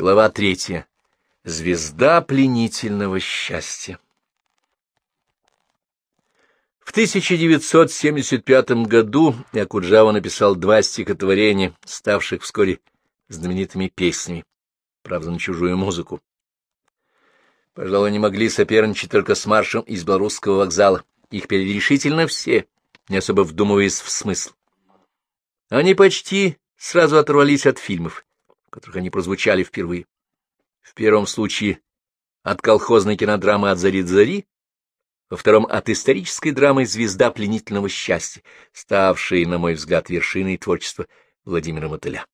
Глава третья. Звезда пленительного счастья. В 1975 году Якуджава написал два стихотворения, ставших вскоре знаменитыми песнями, правда, на чужую музыку. Пожалуй, они могли соперничать только с маршем из белорусского вокзала. Их пели решительно все, не особо вдумываясь в смысл. Они почти сразу оторвались от фильмов, которых они прозвучали впервые. В первом случае от колхозной кинодрамы «От зари до зари», во втором — от исторической драмы «Звезда пленительного счастья», ставшей, на мой взгляд, вершиной творчества Владимира Мотыля.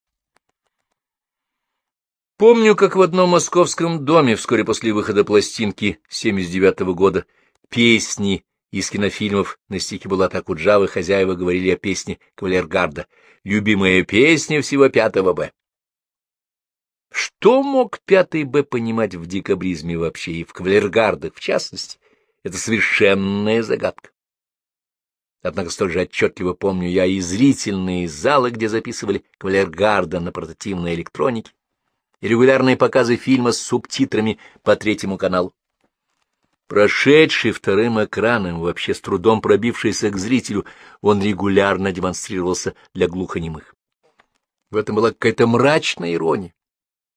Помню, как в одном московском доме вскоре после выхода пластинки 79 -го года песни из кинофильмов на стихи Булата Куджавы хозяева говорили о песне Кавалергарда «Любимая песня всего пятого Б». Что мог пятый Б понимать в декабризме вообще и в кавалергардах в частности? Это совершенная загадка. Однако столь же отчетливо помню я и зрительные залы, где записывали кавалергарда на портативной электронике, и регулярные показы фильма с субтитрами по третьему каналу. Прошедший вторым экраном, вообще с трудом пробившийся к зрителю, он регулярно демонстрировался для глухонемых. В этом была какая-то мрачная ирония.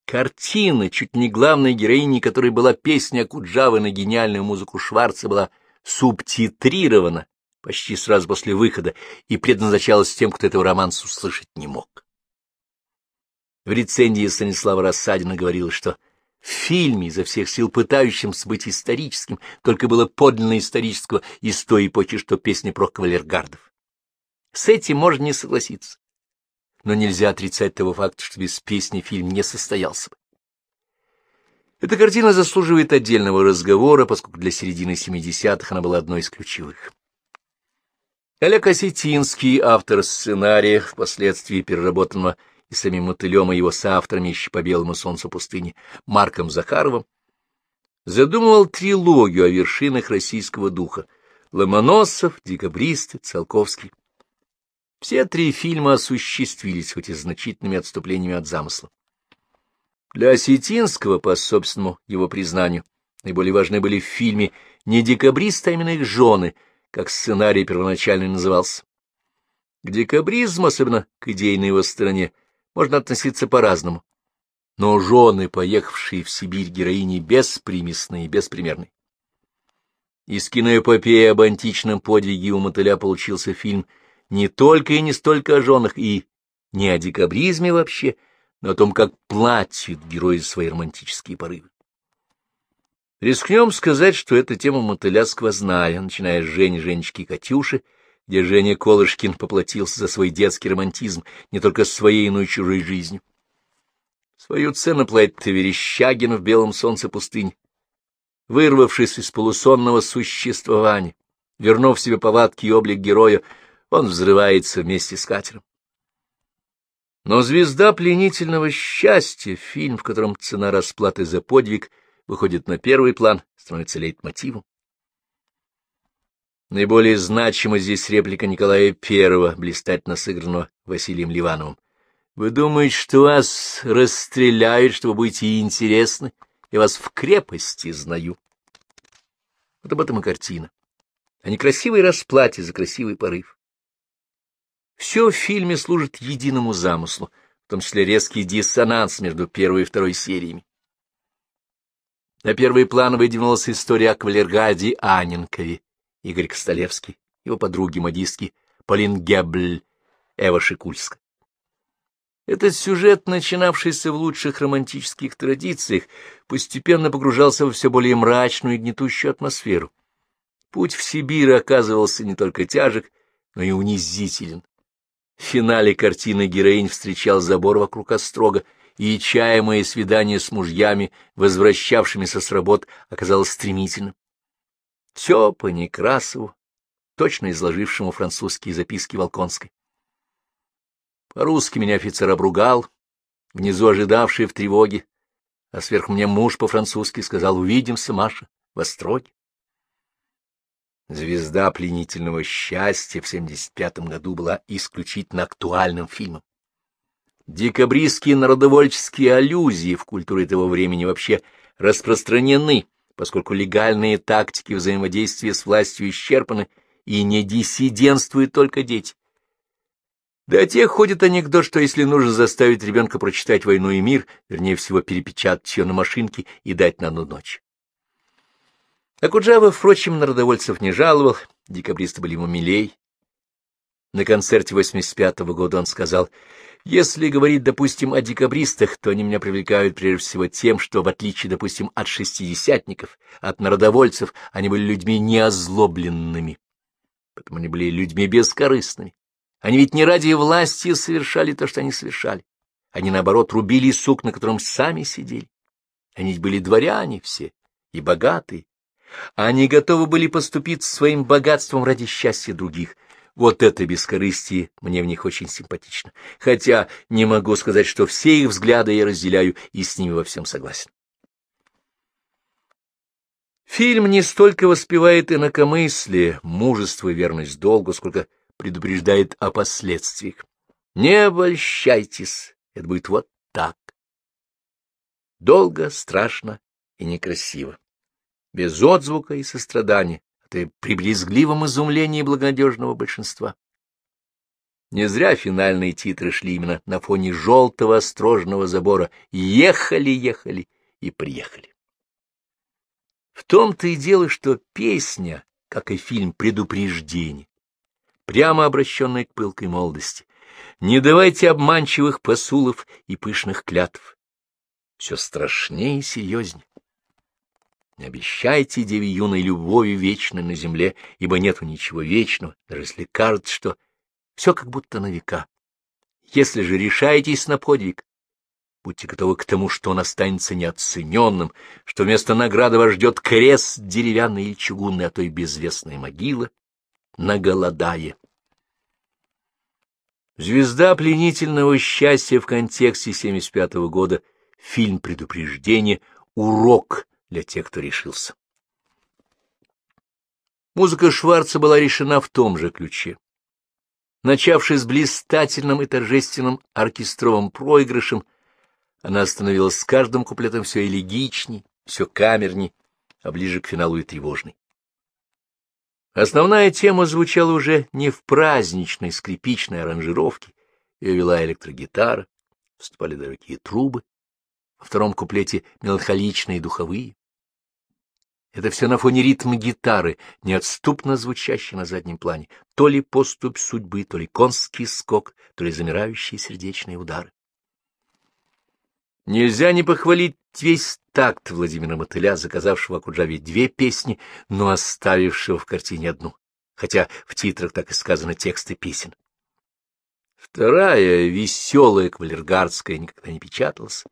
Картина, чуть не главной героиней которой была песня Куджавы на гениальную музыку Шварца, была субтитрирована почти сразу после выхода и предназначалась тем, кто этого романса услышать не мог. В рецензии Станислава Рассадина говорилось, что в фильме, изо всех сил пытающимся быть историческим, только было подлинно исторического из той эпохи, что песня про кавалергардов. С этим можно не согласиться но нельзя отрицать того факта, что без песни фильм не состоялся бы. Эта картина заслуживает отдельного разговора, поскольку для середины 70-х она была одной из ключевых. Олег Осетинский, автор сценария, впоследствии переработанного и самим Мотылем, и его соавторами еще по белому солнцу пустыни Марком Захаровым, задумывал трилогию о вершинах российского духа — Ломоносов, Декабристы, Циолковский. Все три фильма осуществились, хоть и значительными отступлениями от замысла. Для Осетинского, по собственному его признанию, наиболее важны были в фильме не декабристы, а именно их жены, как сценарий первоначально назывался. К декабризму, особенно к идейной его стороне, можно относиться по-разному. Но жены, поехавшие в Сибирь героини, беспримесные и беспримерные. Из киноэпопеи об античном подвиге у мотыля получился фильм не только и не столько о женах, и не о декабризме вообще, но о том, как платят герои свои романтические порывы. Рискнем сказать, что эта тема мотыля сквозная, начиная с Жени, Женечки и Катюши, где Женя Колышкин поплатился за свой детский романтизм не только своей, но и чужой жизнью. Свою цену платит Верещагин в белом солнце пустынь, вырвавшись из полусонного существования, вернув себе повадки и облик героя, он взрывается вместе с катером. Но «Звезда пленительного счастья» — фильм, в котором цена расплаты за подвиг выходит на первый план, становится лейтмотивом. Наиболее значима здесь реплика Николая I, блистательно сыгранного Василием Ливановым. «Вы думаете, что вас расстреляют, что вы будете интересны? Я вас в крепости знаю». Вот об этом и картина. О некрасивой расплате за красивый порыв. Все в фильме служит единому замыслу, в том числе резкий диссонанс между первой и второй сериями. На первый план выдвинулась история о кавалергаде Аненкове, Игорь Костолевский, его подруги-модистки Полин Гебль, Эва Шикульска. Этот сюжет, начинавшийся в лучших романтических традициях, постепенно погружался во все более мрачную и гнетущую атмосферу. Путь в Сибирь оказывался не только тяжек, но и унизителен. В финале картины героинь встречал забор вокруг острога, и чаемое свидание с мужьями, возвращавшимися с работ, оказалось стремительным. Все по Некрасову, точно изложившему французские записки Волконской. По-русски меня офицер обругал, внизу ожидавший в тревоге, а сверху мне муж по-французски сказал «Увидимся, Маша, в Остроге». Звезда пленительного счастья в 75 году была исключительно актуальным фильмом. Декабристские народовольческие аллюзии в культуре того времени вообще распространены, поскольку легальные тактики взаимодействия с властью исчерпаны, и не диссидентствуют только дети. До тех ходит анекдот, что если нужно заставить ребенка прочитать «Войну и мир», вернее всего перепечатать ее на машинке и дать на одну ночь. Акуджава, впрочем, народовольцев не жаловал, декабристы были ему милей. На концерте 85-го года он сказал, «Если говорить, допустим, о декабристах, то они меня привлекают прежде всего тем, что, в отличие, допустим, от шестидесятников, от народовольцев, они были людьми неозлобленными, поэтому они были людьми бескорыстными. Они ведь не ради власти совершали то, что они совершали. Они, наоборот, рубили сук, на котором сами сидели. Они были дворяне все, и богатые, они готовы были поступить своим богатством ради счастья других. Вот это бескорыстие мне в них очень симпатично, хотя не могу сказать, что все их взгляды я разделяю и с ними во всем согласен. Фильм не столько воспевает инакомыслие, мужество и верность долгу, сколько предупреждает о последствиях. Не обольщайтесь, это будет вот так. Долго, страшно и некрасиво без отзвука и сострадания, а при близгливом изумлении благонадежного большинства. Не зря финальные титры шли именно на фоне желтого острожного забора. Ехали, ехали и приехали. В том-то и дело, что песня, как и фильм «Предупреждение», прямо обращенная к пылкой молодости. Не давайте обманчивых посулов и пышных клятв. Все страшнее и серьезнее. Не обещайте деве юной любови вечной на земле, ибо нету ничего вечного, даже если кажется, что все как будто на века. Если же решаетесь на подвиг, будьте готовы к тому, что он останется неоцененным, что вместо награды вас ждет крест деревянный или чугунный, а то и безвестная могила на голодае. Звезда пленительного счастья в контексте 75 -го года, фильм предупреждения, урок для тех, кто решился. Музыка Шварца была решена в том же ключе. Начавшись с блистательным и торжественным оркестровым проигрышем, она становилась с каждым куплетом все элегичней, все камерней, а ближе к финалу и тревожной. Основная тема звучала уже не в праздничной скрипичной аранжировке, ее вела электрогитара, вступали далекие трубы, во втором куплете меланхоличные духовые. Это все на фоне ритма гитары, неотступно звучащей на заднем плане, то ли поступь судьбы, то ли конский скок, то ли замирающие сердечные удары. Нельзя не похвалить весь такт Владимира Мотыля, заказавшего Акуджаве две песни, но оставившего в картине одну, хотя в титрах так и сказано тексты песен. Вторая, веселая, кавалергардская, никогда не печаталась.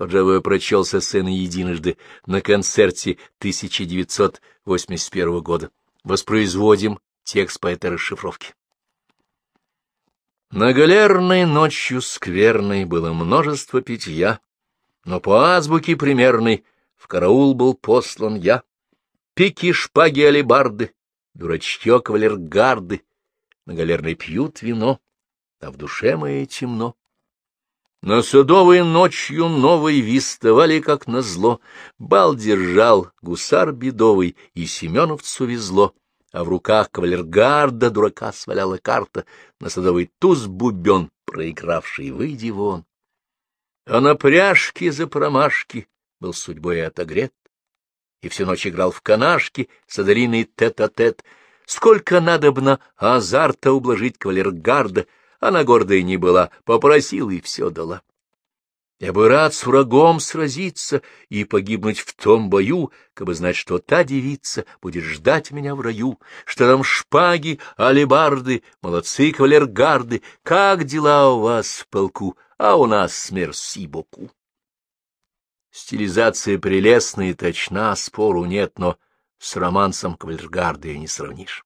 Коджавой прочелся сцены единожды на концерте 1981 года. Воспроизводим текст по этой расшифровке. На галерной ночью скверной было множество питья, но по азбуке примерной в караул был послан я. Пики, шпаги, алебарды, дурачье, кавалергарды, на галерной пьют вино, а в душе моей темно. На садовой ночью новой вистовали, как назло. Бал держал гусар бедовый, и Семеновцу везло. А в руках кавалергарда дурака сваляла карта, на садовый туз бубен, проигравший, выйди вон. А на пряжке за промашки был судьбой отогрет, и всю ночь играл в канашки с одариной тет-а-тет. Сколько надобно азарта ублажить кавалергарда — она гордая не была, попросила и все дала. Я бы рад с врагом сразиться и погибнуть в том бою, как бы знать, что та девица будет ждать меня в раю, что там шпаги, алебарды, молодцы кавалергарды, как дела у вас в полку, а у нас смерси боку. Стилизация прелестная и точна, спору нет, но с романсом кавалергарды не сравнишь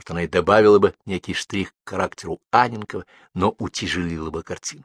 что она и добавила бы некий штрих к характеру Аненкова, но утяжелила бы картину.